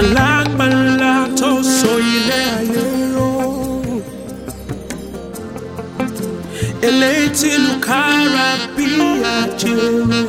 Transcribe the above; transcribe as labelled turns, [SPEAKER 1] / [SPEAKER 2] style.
[SPEAKER 1] alágbàlá malato so ilé ayé ró tí lùkárà bí àjẹrè.